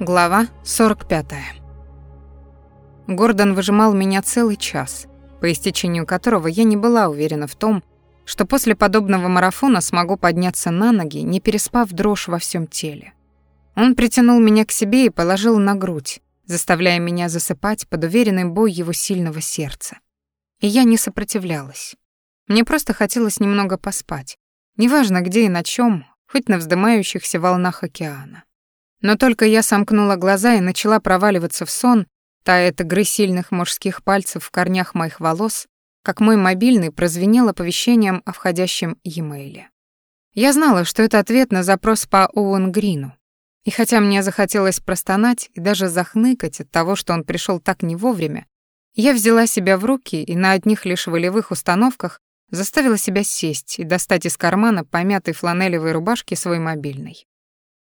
Глава 45. Гордон выжимал меня целый час, по истечению которого я не была уверена в том, что после подобного марафона смогу подняться на ноги, не переспав дрожь во всем теле. Он притянул меня к себе и положил на грудь, заставляя меня засыпать под уверенный бой его сильного сердца. И я не сопротивлялась. Мне просто хотелось немного поспать, неважно где и на чем, хоть на вздымающихся волнах океана. Но только я сомкнула глаза и начала проваливаться в сон, тая от игры сильных мужских пальцев в корнях моих волос, как мой мобильный прозвенел оповещением о входящем e-mail. Я знала, что это ответ на запрос по Оуэн Грину. И хотя мне захотелось простонать и даже захныкать от того, что он пришел так не вовремя, я взяла себя в руки и на одних лишь волевых установках заставила себя сесть и достать из кармана помятой фланелевой рубашки свой мобильный.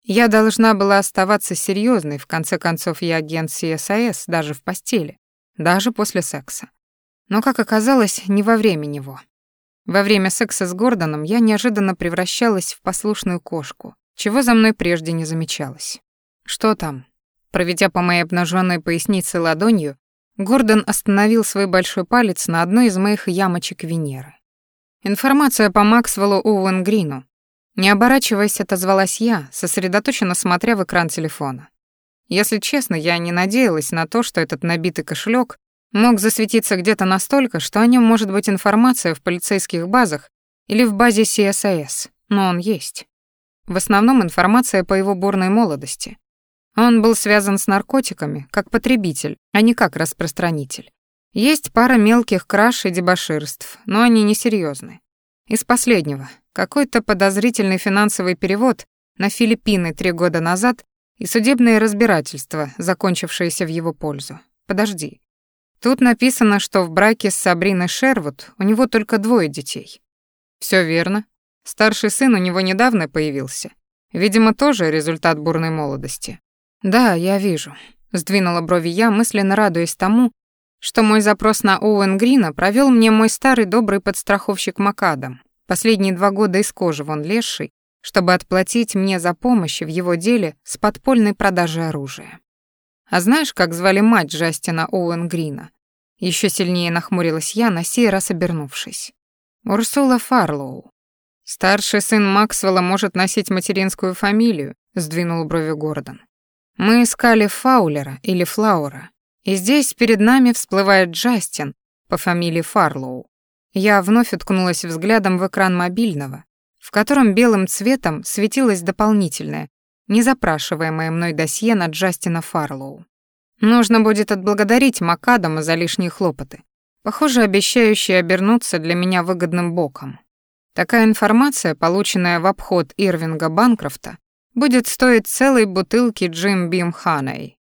Я должна была оставаться серьезной, в конце концов я агент CSIS даже в постели, даже после секса. Но, как оказалось, не во время него. Во время секса с Гордоном я неожиданно превращалась в послушную кошку, чего за мной прежде не замечалось. Что там? Проведя по моей обнаженной пояснице ладонью, Гордон остановил свой большой палец на одной из моих ямочек Венеры. Информация по Максвеллу Оуэн Грину, не оборачиваясь, отозвалась я, сосредоточенно смотря в экран телефона. Если честно, я не надеялась на то, что этот набитый кошелек мог засветиться где-то настолько, что о нем может быть информация в полицейских базах или в базе CSIS, но он есть. В основном информация по его бурной молодости. Он был связан с наркотиками, как потребитель, а не как распространитель. Есть пара мелких краж и дебоширств, но они несерьезны. Из последнего какой-то подозрительный финансовый перевод на Филиппины три года назад и судебное разбирательство, закончившееся в его пользу. Подожди. Тут написано, что в браке с Сабриной Шервуд у него только двое детей. Все верно. Старший сын у него недавно появился. Видимо, тоже результат бурной молодости. Да, я вижу. Сдвинула брови я, мысленно радуясь тому, что мой запрос на Оуэн Грина провел мне мой старый добрый подстраховщик Макадам, Последние два года из кожи вон лезший, чтобы отплатить мне за помощь в его деле с подпольной продажей оружия. А знаешь, как звали мать Джастина Оуэн Грина? Еще сильнее нахмурилась я, на сей раз обернувшись. Урсула Фарлоу. Старший сын Максвелла может носить материнскую фамилию, сдвинул брови Гордон. Мы искали Фаулера или Флаура, и здесь перед нами всплывает Джастин по фамилии Фарлоу. Я вновь уткнулась взглядом в экран мобильного, в котором белым цветом светилось дополнительное, незапрашиваемое мной досье на Джастина Фарлоу. Нужно будет отблагодарить Макадама за лишние хлопоты, похоже, обещающие обернуться для меня выгодным боком. Такая информация, полученная в обход Ирвинга Банкрофта, будет стоить целой бутылки Джим Бим Ханей.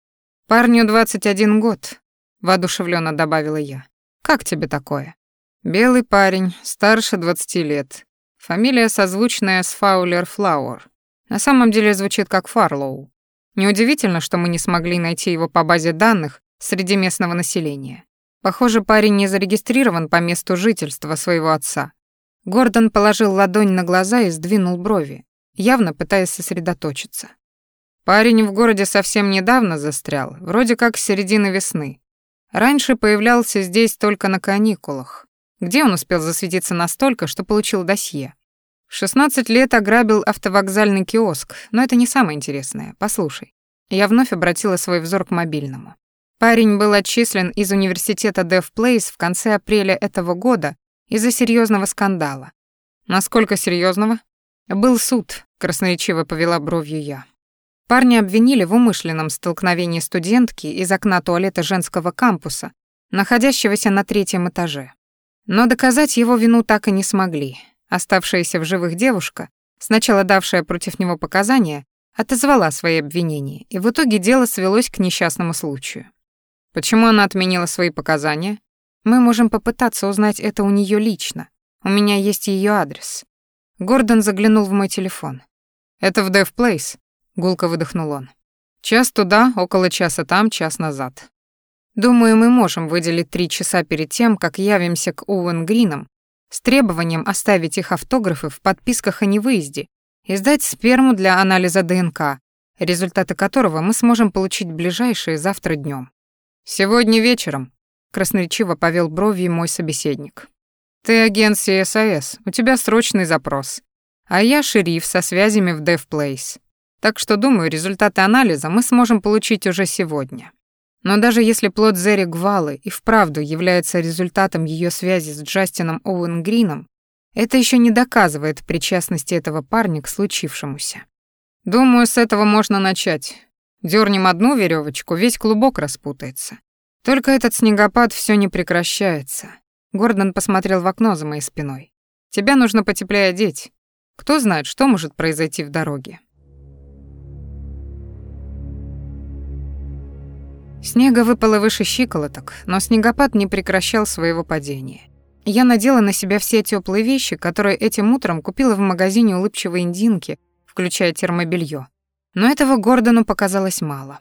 Парню 21 год, воодушевленно добавила я. Как тебе такое? Белый парень, старше 20 лет. Фамилия созвучная с Фаулер Флауэр. На самом деле звучит как Фарлоу. Неудивительно, что мы не смогли найти его по базе данных среди местного населения. Похоже, парень не зарегистрирован по месту жительства своего отца. Гордон положил ладонь на глаза и сдвинул брови, явно пытаясь сосредоточиться. Парень в городе совсем недавно застрял, вроде как с середины весны. Раньше появлялся здесь только на каникулах. Где он успел засветиться настолько, что получил досье? В 16 лет ограбил автовокзальный киоск, но это не самое интересное. Послушай. Я вновь обратила свой взор к мобильному. Парень был отчислен из университета Dev Place в конце апреля этого года из-за серьезного скандала. Насколько серьезного? Был суд, красноречиво повела бровью я. Парня обвинили в умышленном столкновении студентки из окна туалета женского кампуса, находящегося на третьем этаже. Но доказать его вину так и не смогли. Оставшаяся в живых девушка, сначала давшая против него показания, отозвала свои обвинения, и в итоге дело свелось к несчастному случаю. Почему она отменила свои показания? Мы можем попытаться узнать это у нее лично. У меня есть ее адрес. Гордон заглянул в мой телефон. Это в Dev Place, гулко выдохнул он. Час туда, около часа там, час назад. Думаю, мы можем выделить три часа перед тем, как явимся к Оуэн Гринам, с требованием оставить их автографы в подписках о невыезде и сдать сперму для анализа ДНК, результаты которого мы сможем получить ближайшие завтра днем. Сегодня вечером, красноречиво повел бровью мой собеседник. Ты агент CSIS, у тебя срочный запрос. А я шериф со связями в Dev Place. Так что, думаю, результаты анализа мы сможем получить уже сегодня. Но даже если плод Зери Гвалы и вправду является результатом ее связи с Джастином Оуэн Грином, это еще не доказывает причастности этого парня к случившемуся. Думаю, с этого можно начать. Дёрнем одну веревочку, весь клубок распутается. Только этот снегопад все не прекращается. Гордон посмотрел в окно за моей спиной. Тебя нужно потеплее одеть. Кто знает, что может произойти в дороге. Снега выпало выше щиколоток, но снегопад не прекращал своего падения. Я надела на себя все теплые вещи, которые этим утром купила в магазине улыбчивой индинки, включая термобелье. Но этого Гордону показалось мало.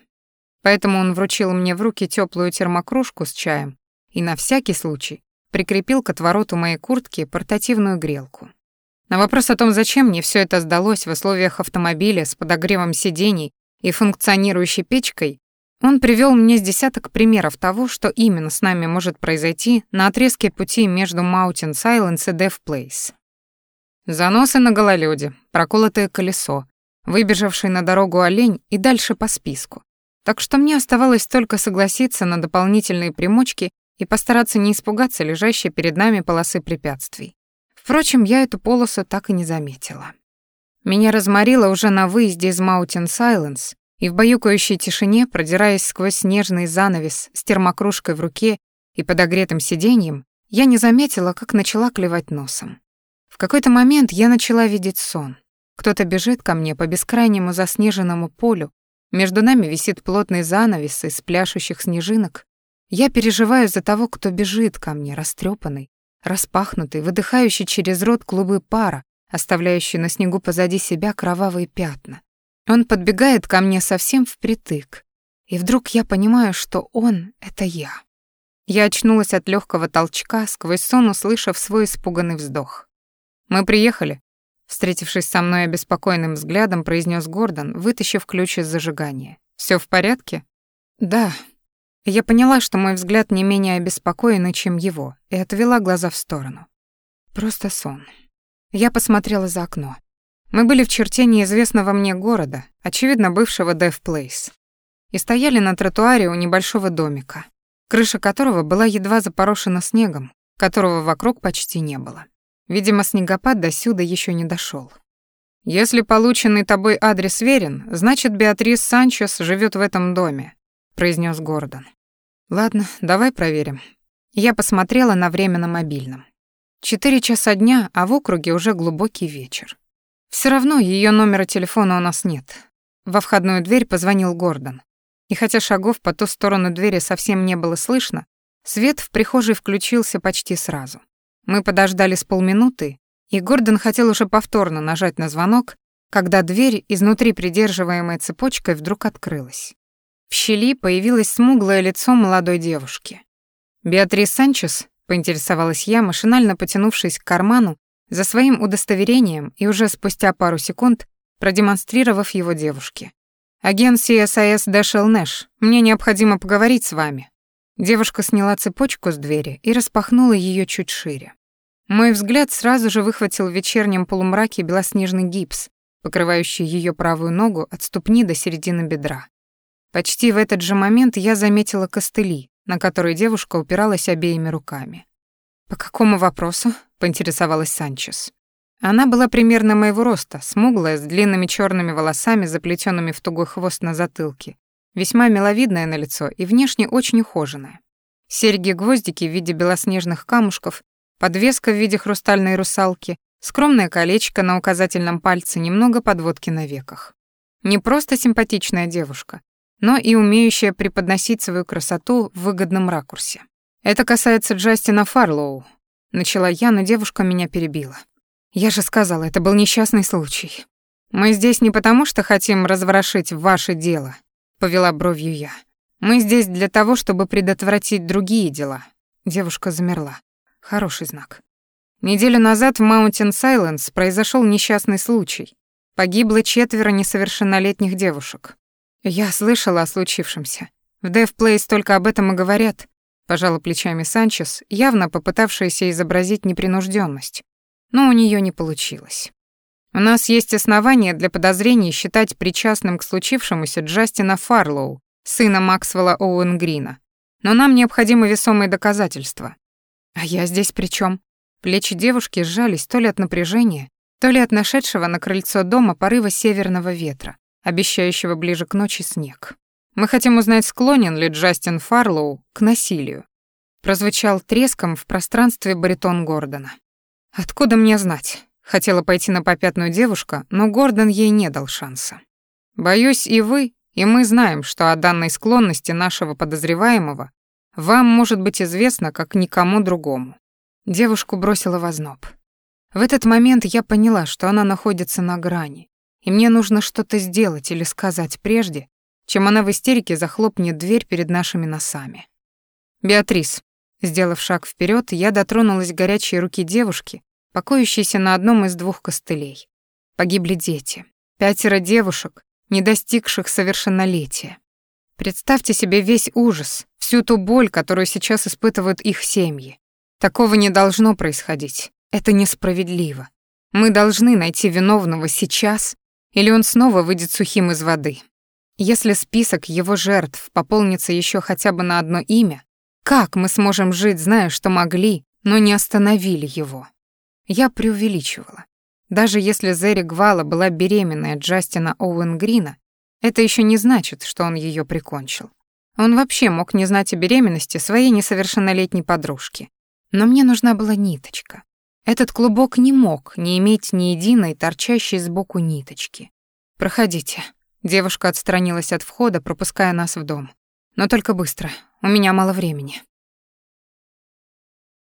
Поэтому он вручил мне в руки теплую термокружку с чаем и на всякий случай прикрепил к отвороту моей куртки портативную грелку. На вопрос о том, зачем мне все это сдалось в условиях автомобиля с подогревом сидений и функционирующей печкой, он привел мне с десяток примеров того, что именно с нами может произойти на отрезке пути между Mountain Silence и Death Place. Заносы на гололёде, проколотое колесо, выбежавший на дорогу олень и дальше по списку. Так что мне оставалось только согласиться на дополнительные примочки и постараться не испугаться лежащей перед нами полосы препятствий. Впрочем, я эту полосу так и не заметила. Меня разморило уже на выезде из Mountain Silence, и в баюкающей тишине, продираясь сквозь снежный занавес с термокружкой в руке и подогретым сиденьем, я не заметила, как начала клевать носом. В какой-то момент я начала видеть сон. Кто-то бежит ко мне по бескрайнему заснеженному полю, между нами висит плотный занавес из пляшущих снежинок. Я переживаю за того, кто бежит ко мне, растрепанный, распахнутый, выдыхающий через рот клубы пара, оставляющий на снегу позади себя кровавые пятна. Он подбегает ко мне совсем впритык, и вдруг я понимаю, что он — это я. Я очнулась от легкого толчка, сквозь сон услышав свой испуганный вздох. «Мы приехали», — встретившись со мной обеспокоенным взглядом, произнес Гордон, вытащив ключ из зажигания. Все в порядке?» «Да». Я поняла, что мой взгляд не менее обеспокоенный, чем его, и отвела глаза в сторону. Просто сон. Я посмотрела за окно. Мы были в черте неизвестного мне города, очевидно, бывшего Death Place, и стояли на тротуаре у небольшого домика, крыша которого была едва запорошена снегом, которого вокруг почти не было. Видимо, снегопад до сюда еще не дошел. «Если полученный тобой адрес верен, значит, Беатрис Санчес живет в этом доме», — произнес Гордон. «Ладно, давай проверим». Я посмотрела на время на мобильном. Четыре часа дня, а в округе уже глубокий вечер. Все равно ее номера телефона у нас нет. Во входную дверь позвонил Гордон. И хотя шагов по ту сторону двери совсем не было слышно, свет в прихожей включился почти сразу. Мы подождали с полминуты, и Гордон хотел уже повторно нажать на звонок, когда дверь, изнутри придерживаемая цепочкой, вдруг открылась. В щели появилось смуглое лицо молодой девушки. «Беатрис Санчес?» — поинтересовалась я, машинально потянувшись к карману за своим удостоверением и уже спустя пару секунд продемонстрировав его девушке. «Агент CSIS Дэшел Нэш, мне необходимо поговорить с вами». Девушка сняла цепочку с двери и распахнула ее чуть шире. Мой взгляд сразу же выхватил в вечернем полумраке белоснежный гипс, покрывающий ее правую ногу от ступни до середины бедра. Почти в этот же момент я заметила костыли, на которые девушка упиралась обеими руками. «По какому вопросу?» поинтересовалась Санчес. Она была примерно моего роста, смуглая, с длинными черными волосами, заплетенными в тугой хвост на затылке, весьма миловидная на лицо и внешне очень ухоженная. Серьги-гвоздики в виде белоснежных камушков, подвеска в виде хрустальной русалки, скромное колечко на указательном пальце, немного подводки на веках. Не просто симпатичная девушка, но и умеющая преподносить свою красоту в выгодном ракурсе. Это касается Джастина Фарлоу, Начала я, но девушка меня перебила. Я же сказала, это был несчастный случай. Мы здесь не потому, что хотим разворошить ваше дело, повела бровью я. Мы здесь для того, чтобы предотвратить другие дела. Девушка замерла. Хороший знак. Неделю назад в Mountain Silence произошел несчастный случай. Погибло четверо несовершеннолетних девушек. Я слышала о случившемся. В Dev Place только об этом и говорят, пожала плечами Санчес, явно попытавшаяся изобразить непринужденность. Но у нее не получилось. У нас есть основания для подозрений считать причастным к случившемуся Джастина Фарлоу, сына Максвелла Оуэн Грина. Но нам необходимы весомые доказательства. А я здесь при чем? Плечи девушки сжались то ли от напряжения, то ли от нашедшего на крыльцо дома порыва северного ветра, обещающего ближе к ночи снег. Мы хотим узнать, склонен ли Джастин Фарлоу к насилию. Прозвучал треском в пространстве баритон Гордона. Откуда мне знать? Хотела пойти на попятную девушка, но Гордон ей не дал шанса. Боюсь, и вы, и мы знаем, что о данной склонности нашего подозреваемого вам может быть известно, как никому другому. Девушку бросила в озноб. В этот момент я поняла, что она находится на грани, и мне нужно что-то сделать или сказать прежде, чем она в истерике захлопнет дверь перед нашими носами. «Беатрис», сделав шаг вперед, я дотронулась горячей руки девушки, покоящейся на одном из двух костылей. Погибли дети. Пятеро девушек, не достигших совершеннолетия. Представьте себе весь ужас, всю ту боль, которую сейчас испытывают их семьи. Такого не должно происходить. Это несправедливо. Мы должны найти виновного сейчас, или он снова выйдет сухим из воды. Если список его жертв пополнится еще хотя бы на одно имя, как мы сможем жить, зная, что могли, но не остановили его? Я преувеличивала. Даже если Зери Гвала была беременная Джастина Оуэн Грина, это еще не значит, что он ее прикончил. Он вообще мог не знать о беременности своей несовершеннолетней подружки. Но мне нужна была ниточка. Этот клубок не мог не иметь ни единой торчащей сбоку ниточки. «Проходите». Девушка отстранилась от входа, пропуская нас в дом. «Но только быстро. У меня мало времени».